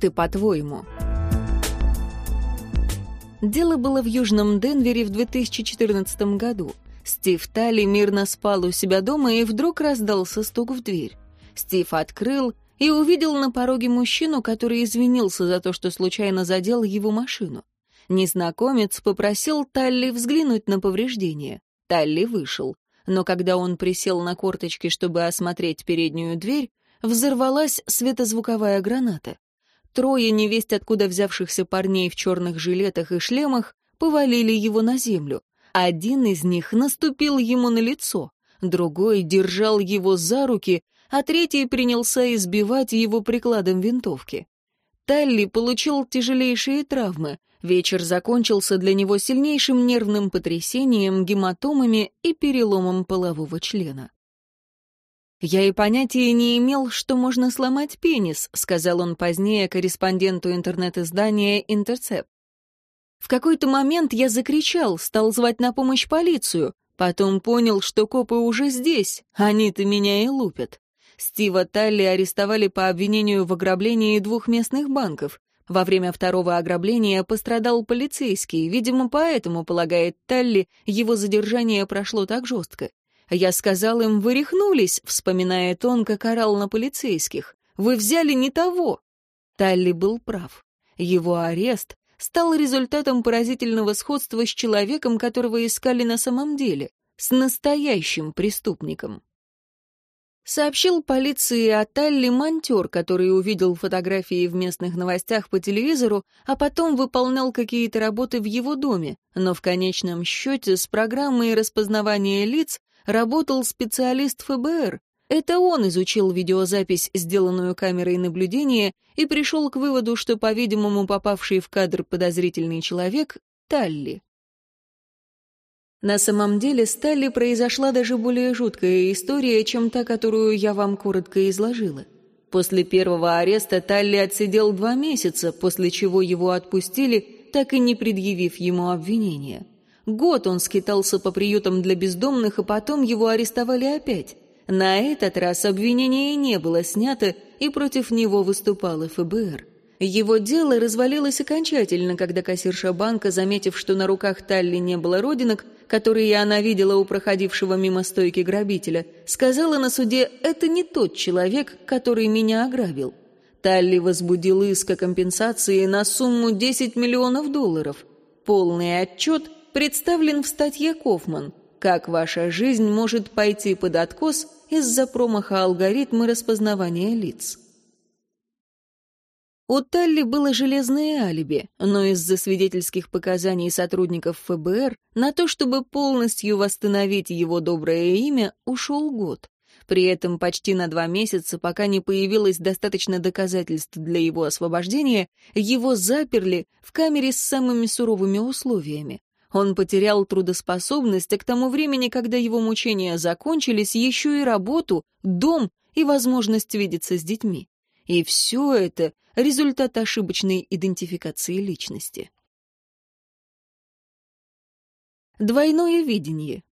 ты, по-твоему?» Дело было в Южном Денвере в 2014 году. Стив Талли мирно спал у себя дома, и вдруг раздался стук в дверь. Стив открыл и увидел на пороге мужчину, который извинился за то, что случайно задел его машину. Незнакомец попросил Талли взглянуть на повреждения. Талли вышел. Но когда он присел на корточки, чтобы осмотреть переднюю дверь, взорвалась светозвуковая граната. Трое невесть откуда взявшихся парней в черных жилетах и шлемах повалили его на землю. Один из них наступил ему на лицо, другой держал его за руки, а третий принялся избивать его прикладом винтовки. Талли получил тяжелейшие травмы. Вечер закончился для него сильнейшим нервным потрясением, гематомами и переломом полового члена. «Я и понятия не имел, что можно сломать пенис», сказал он позднее корреспонденту интернет-издания «Интерцепт». В какой-то момент я закричал, стал звать на помощь полицию, потом понял, что копы уже здесь, они-то меня и лупят. Стива Талли арестовали по обвинению в ограблении двух местных банков. Во время второго ограбления пострадал полицейский, видимо, поэтому, полагает Талли, его задержание прошло так жестко. Я сказал им, вы рехнулись, вспоминая он, как орал на полицейских. Вы взяли не того. Талли был прав. Его арест стал результатом поразительного сходства с человеком, которого искали на самом деле, с настоящим преступником сообщил полиции о Талли монтер, который увидел фотографии в местных новостях по телевизору, а потом выполнял какие-то работы в его доме, но в конечном счете с программой распознавания лиц работал специалист ФБР. Это он изучил видеозапись, сделанную камерой наблюдения, и пришел к выводу, что, по-видимому, попавший в кадр подозрительный человек — Талли. На самом деле с Талли произошла даже более жуткая история, чем та, которую я вам коротко изложила. После первого ареста Талли отсидел два месяца, после чего его отпустили, так и не предъявив ему обвинения. Год он скитался по приютам для бездомных, а потом его арестовали опять. На этот раз обвинение не было снято, и против него выступало ФБР. Его дело развалилось окончательно, когда кассирша банка, заметив, что на руках Талли не было родинок, которые она видела у проходившего мимо стойки грабителя, сказала на суде «это не тот человек, который меня ограбил». Талли возбудил иск о компенсации на сумму 10 миллионов долларов. Полный отчет представлен в статье Кофман «Как ваша жизнь может пойти под откос из-за промаха алгоритма распознавания лиц». У Талли было железное алиби, но из-за свидетельских показаний сотрудников ФБР на то, чтобы полностью восстановить его доброе имя, ушел год. При этом почти на два месяца, пока не появилось достаточно доказательств для его освобождения, его заперли в камере с самыми суровыми условиями. Он потерял трудоспособность, а к тому времени, когда его мучения закончились, еще и работу, дом и возможность видеться с детьми. И все это — результат ошибочной идентификации личности. Двойное видение.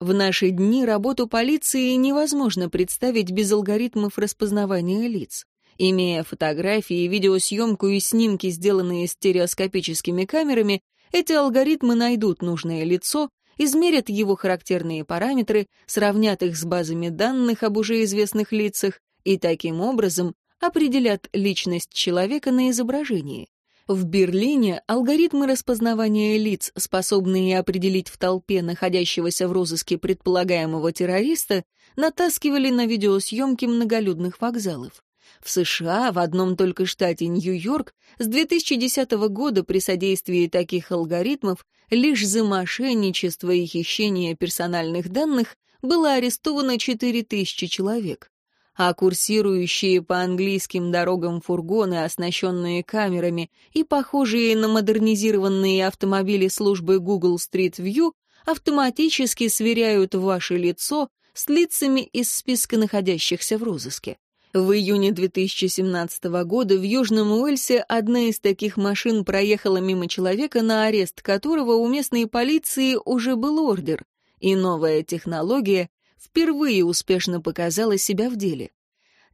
В наши дни работу полиции невозможно представить без алгоритмов распознавания лиц. Имея фотографии, видеосъемку и снимки, сделанные стереоскопическими камерами, эти алгоритмы найдут нужное лицо, измерят его характерные параметры, сравнят их с базами данных об уже известных лицах и таким образом определят личность человека на изображении. В Берлине алгоритмы распознавания лиц, способные определить в толпе находящегося в розыске предполагаемого террориста, натаскивали на видеосъемки многолюдных вокзалов. В США, в одном только штате Нью-Йорк, с 2010 года при содействии таких алгоритмов лишь за мошенничество и хищение персональных данных было арестовано 4000 человек а курсирующие по английским дорогам фургоны, оснащенные камерами и похожие на модернизированные автомобили службы Google Street View, автоматически сверяют ваше лицо с лицами из списка находящихся в розыске. В июне 2017 года в Южном Уэльсе одна из таких машин проехала мимо человека, на арест которого у местной полиции уже был ордер, и новая технология впервые успешно показала себя в деле.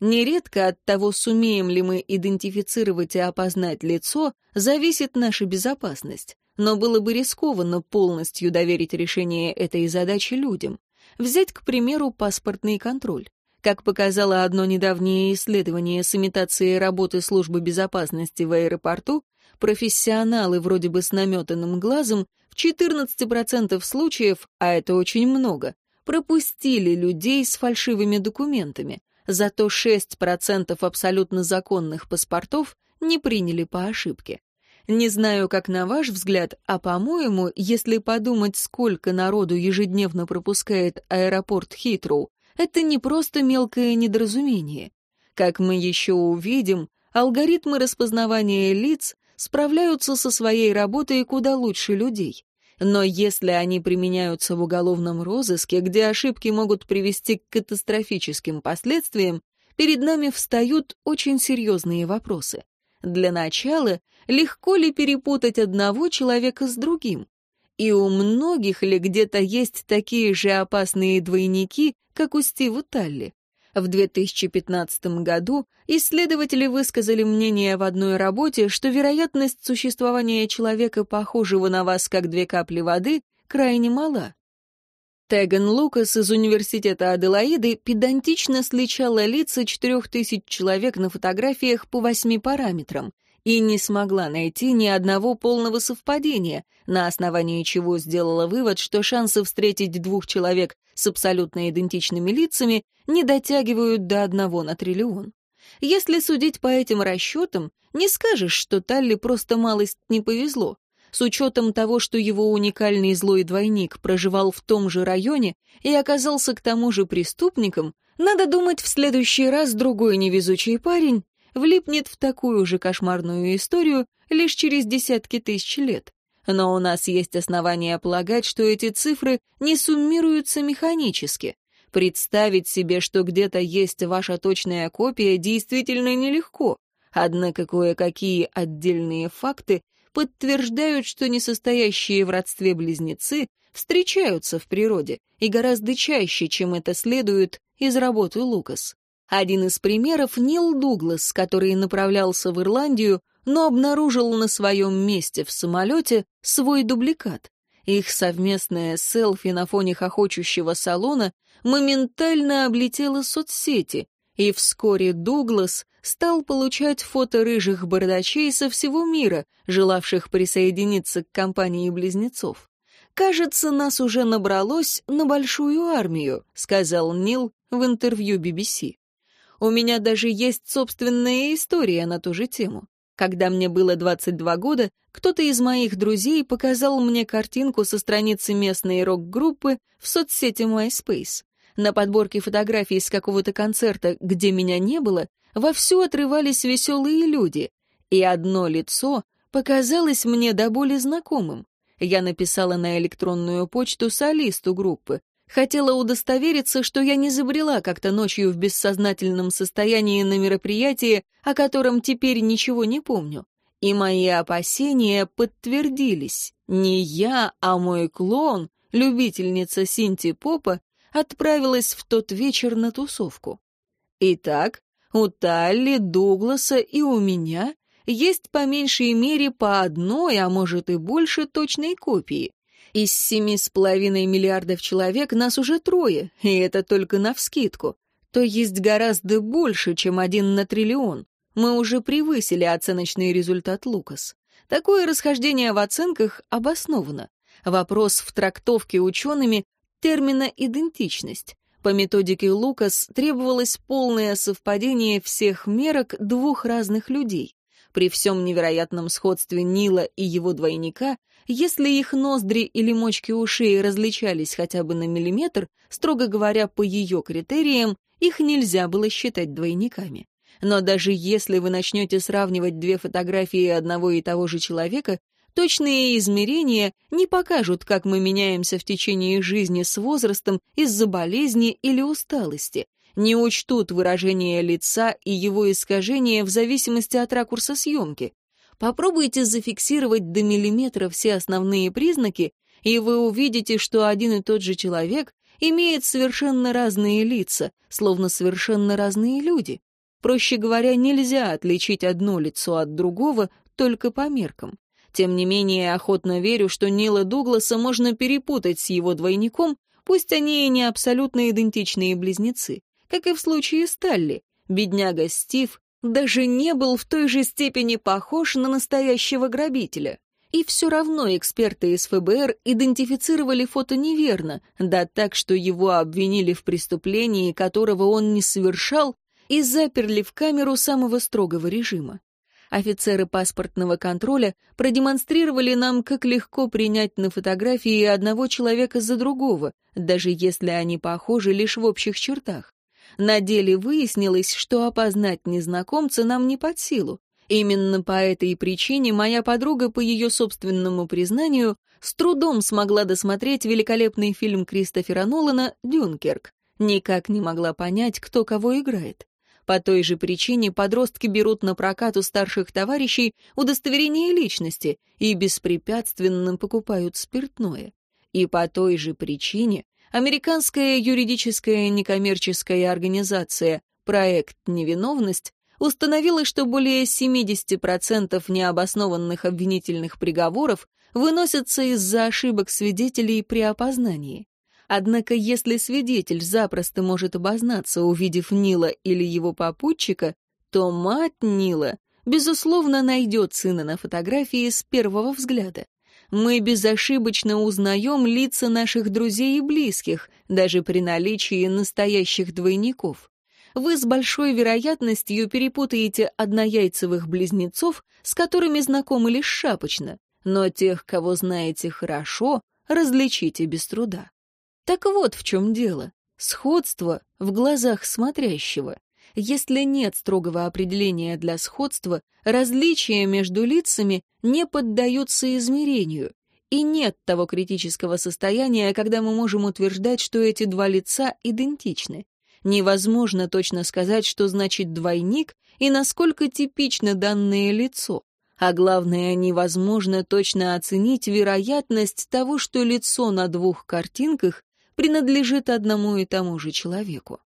Нередко от того, сумеем ли мы идентифицировать и опознать лицо, зависит наша безопасность. Но было бы рискованно полностью доверить решение этой задачи людям. Взять, к примеру, паспортный контроль. Как показало одно недавнее исследование с имитацией работы службы безопасности в аэропорту, профессионалы вроде бы с наметанным глазом в 14% случаев, а это очень много, пропустили людей с фальшивыми документами, зато 6% абсолютно законных паспортов не приняли по ошибке. Не знаю, как на ваш взгляд, а по-моему, если подумать, сколько народу ежедневно пропускает аэропорт Хитроу, это не просто мелкое недоразумение. Как мы еще увидим, алгоритмы распознавания лиц справляются со своей работой куда лучше людей. Но если они применяются в уголовном розыске, где ошибки могут привести к катастрофическим последствиям, перед нами встают очень серьезные вопросы. Для начала, легко ли перепутать одного человека с другим? И у многих ли где-то есть такие же опасные двойники, как у Стива Талли? В 2015 году исследователи высказали мнение в одной работе, что вероятность существования человека, похожего на вас как две капли воды, крайне мала. Теган Лукас из Университета Аделаиды педантично сличала лица 4000 человек на фотографиях по восьми параметрам и не смогла найти ни одного полного совпадения, на основании чего сделала вывод, что шансы встретить двух человек с абсолютно идентичными лицами не дотягивают до одного на триллион. Если судить по этим расчетам, не скажешь, что Талли просто малость не повезло с учетом того, что его уникальный злой двойник проживал в том же районе и оказался к тому же преступником, надо думать, в следующий раз другой невезучий парень влипнет в такую же кошмарную историю лишь через десятки тысяч лет. Но у нас есть основания полагать, что эти цифры не суммируются механически. Представить себе, что где-то есть ваша точная копия, действительно нелегко. Однако кое-какие отдельные факты подтверждают, что несостоящие в родстве близнецы встречаются в природе и гораздо чаще, чем это следует из работы Лукас. Один из примеров — Нил Дуглас, который направлялся в Ирландию, но обнаружил на своем месте в самолете свой дубликат. Их совместное селфи на фоне хохочущего салона моментально облетело соцсети, и вскоре Дуглас стал получать фото рыжих бардачей со всего мира, желавших присоединиться к компании близнецов. «Кажется, нас уже набралось на большую армию», — сказал Нил в интервью BBC. «У меня даже есть собственная история на ту же тему. Когда мне было 22 года, кто-то из моих друзей показал мне картинку со страницы местной рок-группы в соцсети MySpace. На подборке фотографий с какого-то концерта, где меня не было, вовсю отрывались веселые люди, и одно лицо показалось мне до боли знакомым. Я написала на электронную почту солисту группы. Хотела удостовериться, что я не забрела как-то ночью в бессознательном состоянии на мероприятие, о котором теперь ничего не помню. И мои опасения подтвердились. Не я, а мой клон, любительница Синти Попа, отправилась в тот вечер на тусовку. Итак, у Талли, Дугласа и у меня есть по меньшей мере по одной, а может и больше точной копии. Из семи с половиной миллиардов человек нас уже трое, и это только навскидку. То есть гораздо больше, чем один на триллион. Мы уже превысили оценочный результат Лукас. Такое расхождение в оценках обосновано. Вопрос в трактовке учеными термина «идентичность». По методике Лукас требовалось полное совпадение всех мерок двух разных людей. При всем невероятном сходстве Нила и его двойника, если их ноздри или мочки ушей различались хотя бы на миллиметр, строго говоря, по ее критериям, их нельзя было считать двойниками. Но даже если вы начнете сравнивать две фотографии одного и того же человека, Точные измерения не покажут, как мы меняемся в течение жизни с возрастом из-за болезни или усталости, не учтут выражение лица и его искажения в зависимости от ракурса съемки. Попробуйте зафиксировать до миллиметра все основные признаки, и вы увидите, что один и тот же человек имеет совершенно разные лица, словно совершенно разные люди. Проще говоря, нельзя отличить одно лицо от другого только по меркам. Тем не менее, охотно верю, что Нила Дугласа можно перепутать с его двойником, пусть они и не абсолютно идентичные близнецы. Как и в случае с бедняга Стив даже не был в той же степени похож на настоящего грабителя. И все равно эксперты из ФБР идентифицировали фото неверно, да так, что его обвинили в преступлении, которого он не совершал, и заперли в камеру самого строгого режима. Офицеры паспортного контроля продемонстрировали нам, как легко принять на фотографии одного человека за другого, даже если они похожи лишь в общих чертах. На деле выяснилось, что опознать незнакомца нам не под силу. Именно по этой причине моя подруга, по ее собственному признанию, с трудом смогла досмотреть великолепный фильм Кристофера Нолана «Дюнкерк». Никак не могла понять, кто кого играет. По той же причине подростки берут на прокат у старших товарищей удостоверение личности и беспрепятственно покупают спиртное. И по той же причине американская юридическая некоммерческая организация «Проект «Невиновность» установила, что более 70% необоснованных обвинительных приговоров выносятся из-за ошибок свидетелей при опознании. Однако если свидетель запросто может обознаться, увидев Нила или его попутчика, то мать Нила, безусловно, найдет сына на фотографии с первого взгляда. Мы безошибочно узнаем лица наших друзей и близких, даже при наличии настоящих двойников вы с большой вероятностью перепутаете однояйцевых близнецов, с которыми знакомы лишь шапочно, но тех, кого знаете хорошо, различите без труда. Так вот в чем дело. Сходство в глазах смотрящего. Если нет строгого определения для сходства, различия между лицами не поддаются измерению, и нет того критического состояния, когда мы можем утверждать, что эти два лица идентичны. Невозможно точно сказать, что значит двойник и насколько типично данное лицо. А главное, невозможно точно оценить вероятность того, что лицо на двух картинках принадлежит одному и тому же человеку.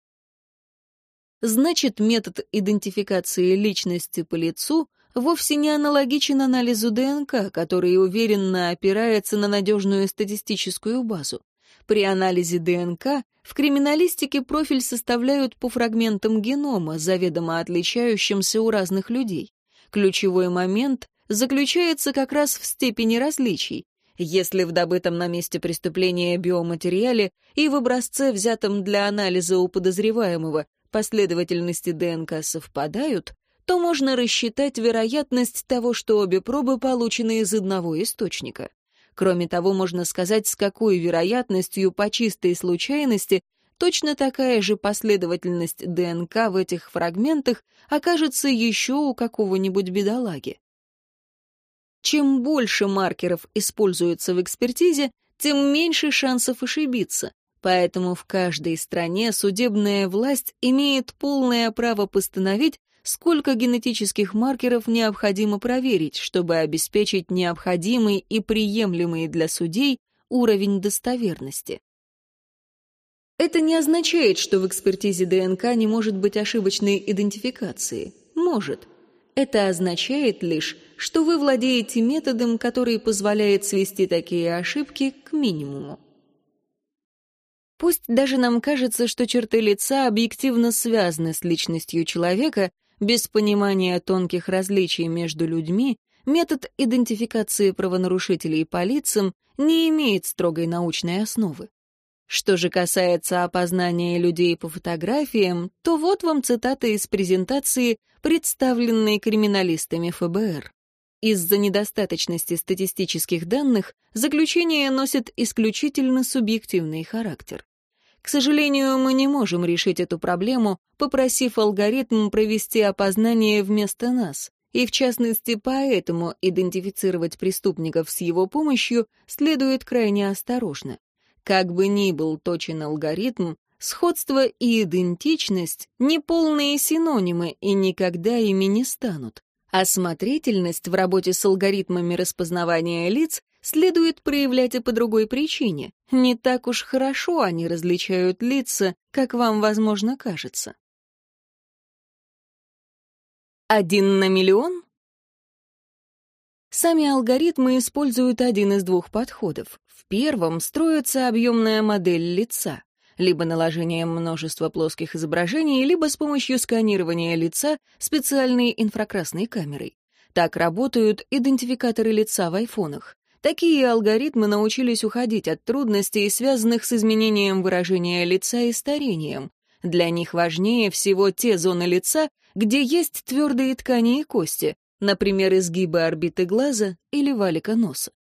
Значит, метод идентификации личности по лицу вовсе не аналогичен анализу ДНК, который уверенно опирается на надежную статистическую базу. При анализе ДНК в криминалистике профиль составляют по фрагментам генома, заведомо отличающимся у разных людей. Ключевой момент заключается как раз в степени различий. Если в добытом на месте преступления биоматериале и в образце, взятом для анализа у подозреваемого, последовательности ДНК совпадают, то можно рассчитать вероятность того, что обе пробы получены из одного источника. Кроме того, можно сказать, с какой вероятностью по чистой случайности точно такая же последовательность ДНК в этих фрагментах окажется еще у какого-нибудь бедолаги. Чем больше маркеров используется в экспертизе, тем меньше шансов ошибиться, поэтому в каждой стране судебная власть имеет полное право постановить, сколько генетических маркеров необходимо проверить, чтобы обеспечить необходимый и приемлемый для судей уровень достоверности. Это не означает, что в экспертизе ДНК не может быть ошибочной идентификации. Может. Это означает лишь, что вы владеете методом, который позволяет свести такие ошибки к минимуму. Пусть даже нам кажется, что черты лица объективно связаны с личностью человека, без понимания тонких различий между людьми метод идентификации правонарушителей по лицам не имеет строгой научной основы. Что же касается опознания людей по фотографиям, то вот вам цитата из презентации, представленной криминалистами ФБР. Из-за недостаточности статистических данных заключение носит исключительно субъективный характер. К сожалению, мы не можем решить эту проблему, попросив алгоритм провести опознание вместо нас. И в частности, поэтому идентифицировать преступников с его помощью следует крайне осторожно. Как бы ни был точен алгоритм, сходство и идентичность — неполные синонимы и никогда ими не станут. Осмотрительность в работе с алгоритмами распознавания лиц следует проявлять и по другой причине. Не так уж хорошо они различают лица, как вам, возможно, кажется. Один на миллион? Сами алгоритмы используют один из двух подходов. В первом строится объемная модель лица, либо наложением множества плоских изображений, либо с помощью сканирования лица специальной инфракрасной камерой. Так работают идентификаторы лица в айфонах. Такие алгоритмы научились уходить от трудностей, связанных с изменением выражения лица и старением. Для них важнее всего те зоны лица, где есть твердые ткани и кости, например, изгибы орбиты глаза или валика носа.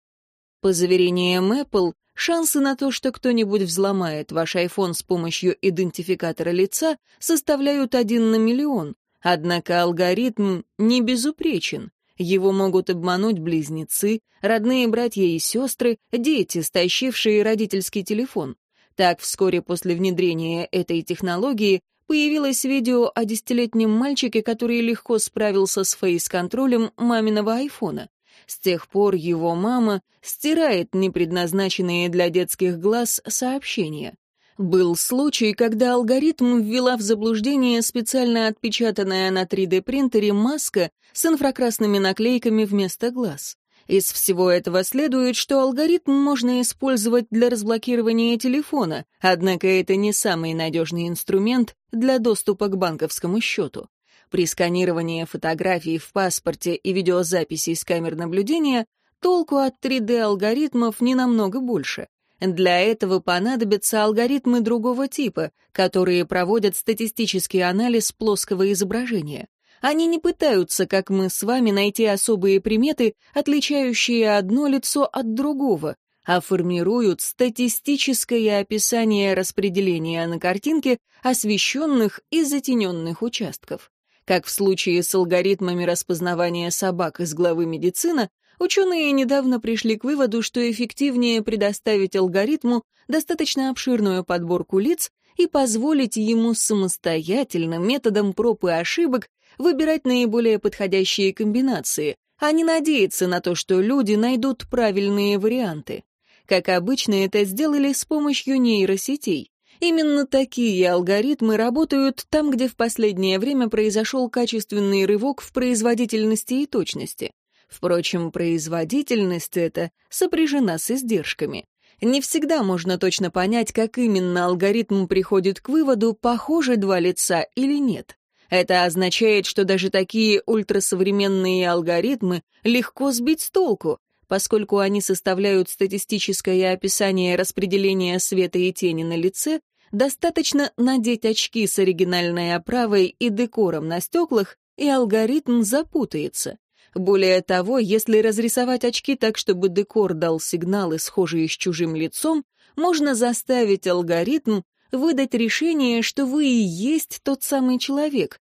По заверениям Apple, шансы на то, что кто-нибудь взломает ваш iPhone с помощью идентификатора лица, составляют один на миллион, однако алгоритм не безупречен. Его могут обмануть близнецы, родные братья и сестры, дети, стащившие родительский телефон. Так, вскоре после внедрения этой технологии появилось видео о десятилетнем мальчике, который легко справился с фейс-контролем маминого айфона. С тех пор его мама стирает непредназначенные для детских глаз сообщения. Был случай, когда алгоритм ввела в заблуждение специально отпечатанная на 3D-принтере маска с инфракрасными наклейками вместо глаз. Из всего этого следует, что алгоритм можно использовать для разблокирования телефона, однако это не самый надежный инструмент для доступа к банковскому счету. При сканировании фотографий в паспорте и видеозаписи с камер наблюдения толку от 3D-алгоритмов не намного больше. Для этого понадобятся алгоритмы другого типа, которые проводят статистический анализ плоского изображения. Они не пытаются, как мы с вами, найти особые приметы, отличающие одно лицо от другого, а формируют статистическое описание распределения на картинке освещенных и затененных участков. Как в случае с алгоритмами распознавания собак из главы медицина, Ученые недавно пришли к выводу, что эффективнее предоставить алгоритму достаточно обширную подборку лиц и позволить ему самостоятельно методом проб и ошибок выбирать наиболее подходящие комбинации, а не надеяться на то, что люди найдут правильные варианты. Как обычно, это сделали с помощью нейросетей. Именно такие алгоритмы работают там, где в последнее время произошел качественный рывок в производительности и точности. Впрочем, производительность эта сопряжена с издержками. Не всегда можно точно понять, как именно алгоритм приходит к выводу, похожи два лица или нет. Это означает, что даже такие ультрасовременные алгоритмы легко сбить с толку, поскольку они составляют статистическое описание распределения света и тени на лице, достаточно надеть очки с оригинальной оправой и декором на стеклах, и алгоритм запутается. Более того, если разрисовать очки так, чтобы декор дал сигналы, схожие с чужим лицом, можно заставить алгоритм выдать решение, что вы и есть тот самый человек.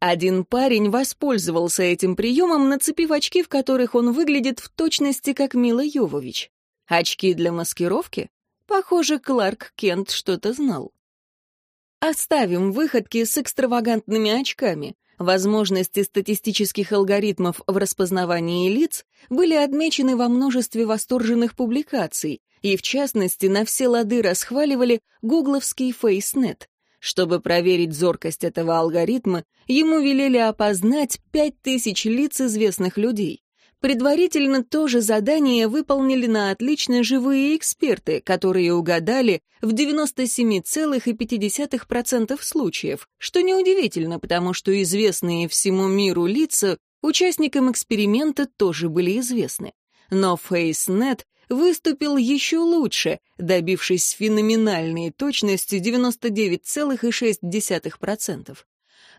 Один парень воспользовался этим приемом, нацепив очки, в которых он выглядит в точности как Мила Йовович. Очки для маскировки? Похоже, Кларк Кент что-то знал. Оставим выходки с экстравагантными очками. Возможности статистических алгоритмов в распознавании лиц были отмечены во множестве восторженных публикаций, и в частности на все лады расхваливали гугловский FaceNet. Чтобы проверить зоркость этого алгоритма, ему велели опознать 5000 лиц известных людей. Предварительно то же задание выполнили на отлично живые эксперты, которые угадали в 97,5% случаев, что неудивительно, потому что известные всему миру лица участникам эксперимента тоже были известны. Но FaceNet выступил еще лучше, добившись феноменальной точности 99,6%.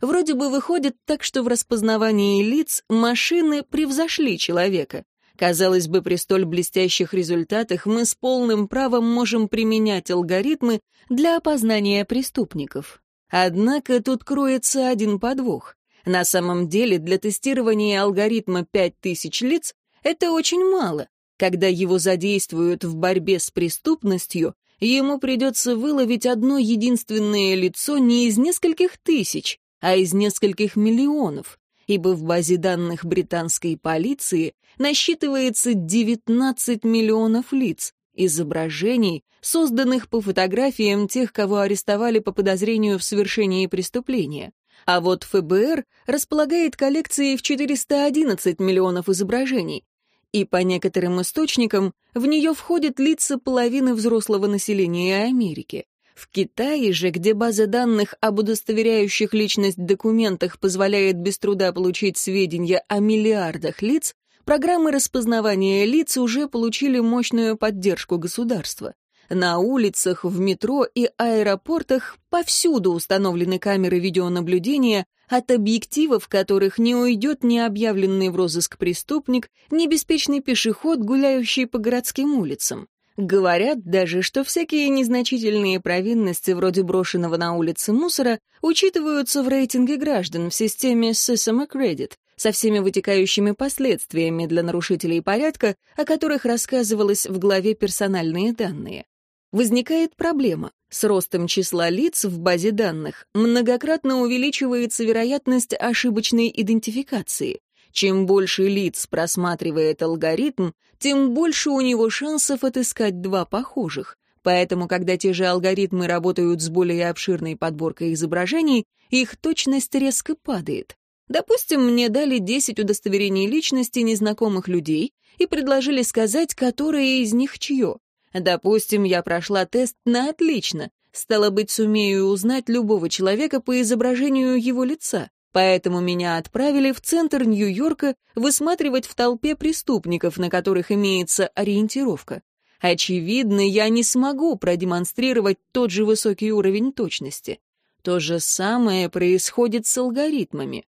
Вроде бы выходит так, что в распознавании лиц машины превзошли человека. Казалось бы, при столь блестящих результатах мы с полным правом можем применять алгоритмы для опознания преступников. Однако тут кроется один подвох. На самом деле для тестирования алгоритма 5000 лиц это очень мало. Когда его задействуют в борьбе с преступностью, ему придется выловить одно единственное лицо не из нескольких тысяч, а из нескольких миллионов, ибо в базе данных британской полиции насчитывается 19 миллионов лиц, изображений, созданных по фотографиям тех, кого арестовали по подозрению в совершении преступления. А вот ФБР располагает коллекцией в 411 миллионов изображений. И по некоторым источникам в нее входят лица половины взрослого населения Америки. В Китае же, где база данных об удостоверяющих личность документах позволяет без труда получить сведения о миллиардах лиц, программы распознавания лиц уже получили мощную поддержку государства. На улицах, в метро и аэропортах повсюду установлены камеры видеонаблюдения, от объективов которых не уйдет ни объявленный в розыск преступник, ни беспечный пешеход, гуляющий по городским улицам. Говорят даже, что всякие незначительные провинности вроде брошенного на улице мусора учитываются в рейтинге граждан в системе System Credit со всеми вытекающими последствиями для нарушителей порядка, о которых рассказывалось в главе «Персональные данные». Возникает проблема. С ростом числа лиц в базе данных многократно увеличивается вероятность ошибочной идентификации. Чем больше лиц просматривает алгоритм, тем больше у него шансов отыскать два похожих. Поэтому, когда те же алгоритмы работают с более обширной подборкой изображений, их точность резко падает. Допустим, мне дали 10 удостоверений личности незнакомых людей и предложили сказать, которое из них чье. Допустим, я прошла тест на отлично, стало быть, сумею узнать любого человека по изображению его лица. Поэтому меня отправили в центр Нью-Йорка высматривать в толпе преступников, на которых имеется ориентировка. Очевидно, я не смогу продемонстрировать тот же высокий уровень точности. То же самое происходит с алгоритмами.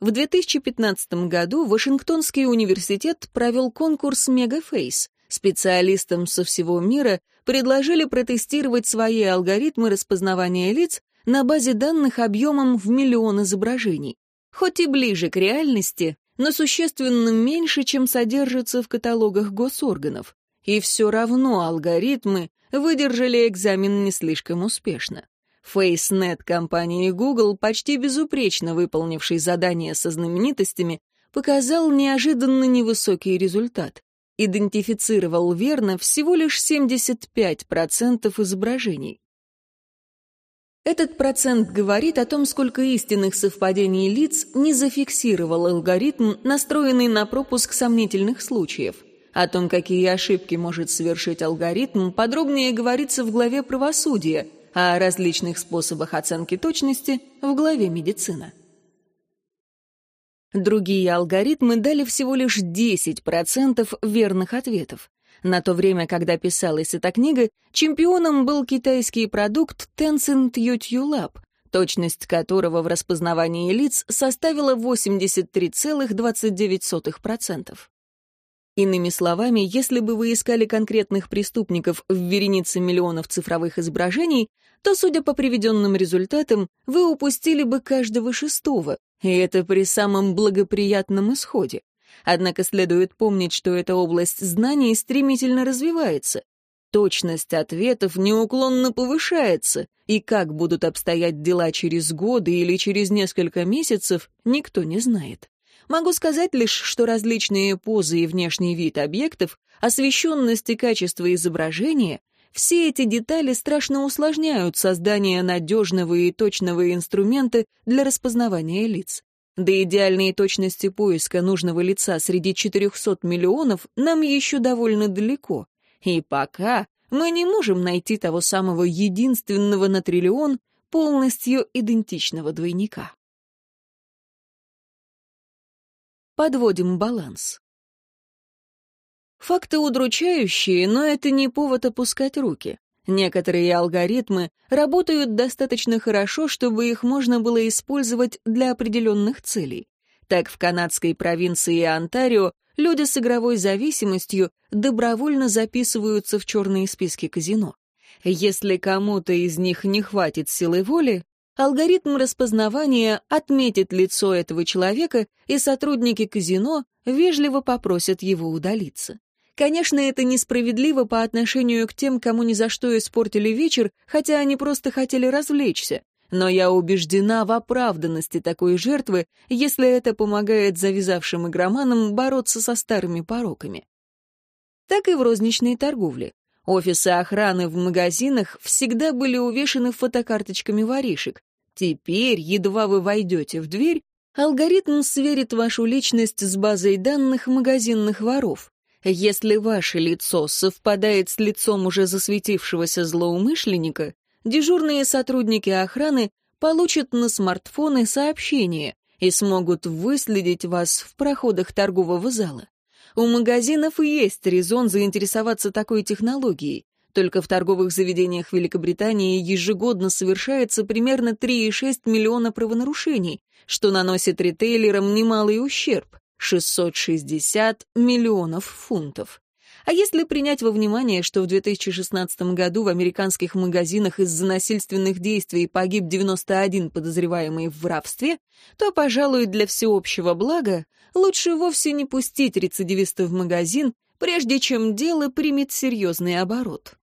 В 2015 году Вашингтонский университет провел конкурс «Мегафейс». Специалистам со всего мира предложили протестировать свои алгоритмы распознавания лиц на базе данных объемом в миллион изображений. Хоть и ближе к реальности, но существенно меньше, чем содержится в каталогах госорганов. И все равно алгоритмы выдержали экзамен не слишком успешно. FaceNet компании Google, почти безупречно выполнивший задание со знаменитостями, показал неожиданно невысокий результат. Идентифицировал верно всего лишь 75% изображений. Этот процент говорит о том, сколько истинных совпадений лиц не зафиксировал алгоритм, настроенный на пропуск сомнительных случаев. О том, какие ошибки может совершить алгоритм, подробнее говорится в главе «Правосудие», а о различных способах оценки точности в главе «Медицина». Другие алгоритмы дали всего лишь 10% верных ответов. На то время, когда писалась эта книга, чемпионом был китайский продукт Tencent YouTube Lab, точность которого в распознавании лиц составила 83,29%. Иными словами, если бы вы искали конкретных преступников в веренице миллионов цифровых изображений, то, судя по приведенным результатам, вы упустили бы каждого шестого, и это при самом благоприятном исходе. Однако следует помнить, что эта область знаний стремительно развивается. Точность ответов неуклонно повышается, и как будут обстоять дела через годы или через несколько месяцев, никто не знает. Могу сказать лишь, что различные позы и внешний вид объектов, освещенность и качество изображения — все эти детали страшно усложняют создание надежного и точного инструмента для распознавания лиц. До идеальной точности поиска нужного лица среди 400 миллионов нам еще довольно далеко. И пока мы не можем найти того самого единственного на триллион полностью идентичного двойника. Подводим баланс. Факты удручающие, но это не повод опускать руки. Некоторые алгоритмы работают достаточно хорошо, чтобы их можно было использовать для определенных целей. Так, в канадской провинции Онтарио люди с игровой зависимостью добровольно записываются в черные списки казино. Если кому-то из них не хватит силы воли, алгоритм распознавания отметит лицо этого человека, и сотрудники казино вежливо попросят его удалиться. Конечно, это несправедливо по отношению к тем, кому ни за что испортили вечер, хотя они просто хотели развлечься. Но я убеждена в оправданности такой жертвы, если это помогает завязавшим игроманам бороться со старыми пороками. Так и в розничной торговле. Офисы охраны в магазинах всегда были увешаны фотокарточками воришек. Теперь, едва вы войдете в дверь, алгоритм сверит вашу личность с базой данных магазинных воров. Если ваше лицо совпадает с лицом уже засветившегося злоумышленника, дежурные сотрудники охраны получат на смартфоны сообщение и смогут выследить вас в проходах торгового зала. У магазинов есть резон заинтересоваться такой технологией. Только в торговых заведениях Великобритании ежегодно совершается примерно 3,6 миллиона правонарушений, что наносит ритейлерам немалый ущерб. 660 миллионов фунтов. А если принять во внимание, что в 2016 году в американских магазинах из-за насильственных действий погиб 91 подозреваемый в рабстве, то, пожалуй, для всеобщего блага лучше вовсе не пустить рецидивиста в магазин, прежде чем дело примет серьезный оборот.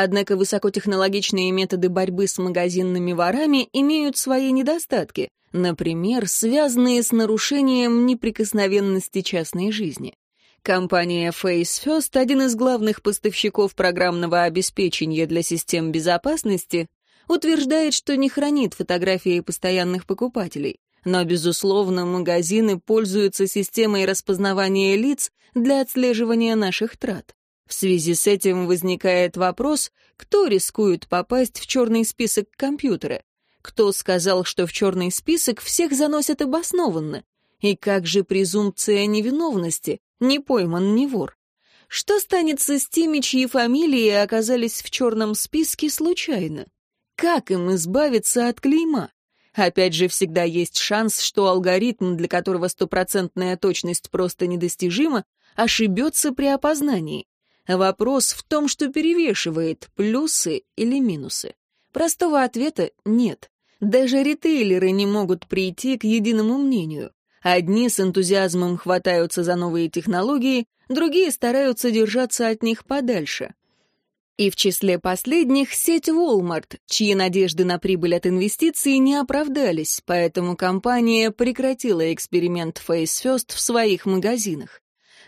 Однако высокотехнологичные методы борьбы с магазинными ворами имеют свои недостатки, например, связанные с нарушением неприкосновенности частной жизни. Компания Face First, один из главных поставщиков программного обеспечения для систем безопасности, утверждает, что не хранит фотографии постоянных покупателей. Но, безусловно, магазины пользуются системой распознавания лиц для отслеживания наших трат. В связи с этим возникает вопрос, кто рискует попасть в черный список компьютера? Кто сказал, что в черный список всех заносят обоснованно? И как же презумпция невиновности? Не пойман, не вор. Что станется с теми, чьи фамилии оказались в черном списке случайно? Как им избавиться от клейма? Опять же, всегда есть шанс, что алгоритм, для которого стопроцентная точность просто недостижима, ошибется при опознании. Вопрос в том, что перевешивает плюсы или минусы. Простого ответа нет. Даже ритейлеры не могут прийти к единому мнению. Одни с энтузиазмом хватаются за новые технологии, другие стараются держаться от них подальше. И в числе последних сеть Walmart, чьи надежды на прибыль от инвестиций не оправдались, поэтому компания прекратила эксперимент Face First в своих магазинах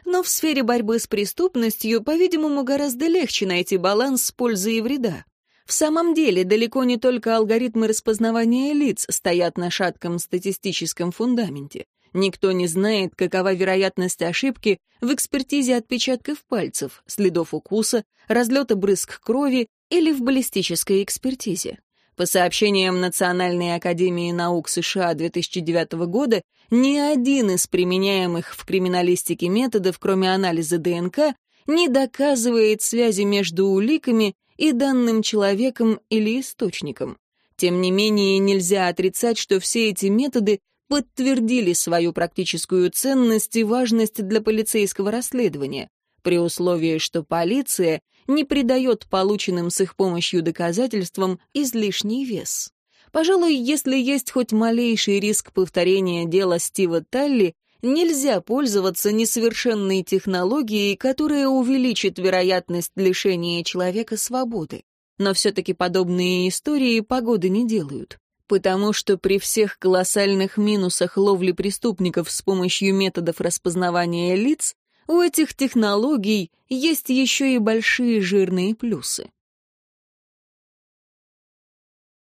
но в сфере борьбы с преступностью, по-видимому, гораздо легче найти баланс пользы и вреда. В самом деле, далеко не только алгоритмы распознавания лиц стоят на шатком статистическом фундаменте. Никто не знает, какова вероятность ошибки в экспертизе отпечатков пальцев, следов укуса, разлета брызг крови или в баллистической экспертизе. По сообщениям Национальной академии наук США 2009 года, ни один из применяемых в криминалистике методов, кроме анализа ДНК, не доказывает связи между уликами и данным человеком или источником. Тем не менее, нельзя отрицать, что все эти методы подтвердили свою практическую ценность и важность для полицейского расследования, при условии, что полиция не придает полученным с их помощью доказательствам излишний вес. Пожалуй, если есть хоть малейший риск повторения дела Стива Талли, нельзя пользоваться несовершенной технологией, которая увеличит вероятность лишения человека свободы. Но все-таки подобные истории погоды не делают. Потому что при всех колоссальных минусах ловли преступников с помощью методов распознавания лиц, у этих технологий есть еще и большие жирные плюсы.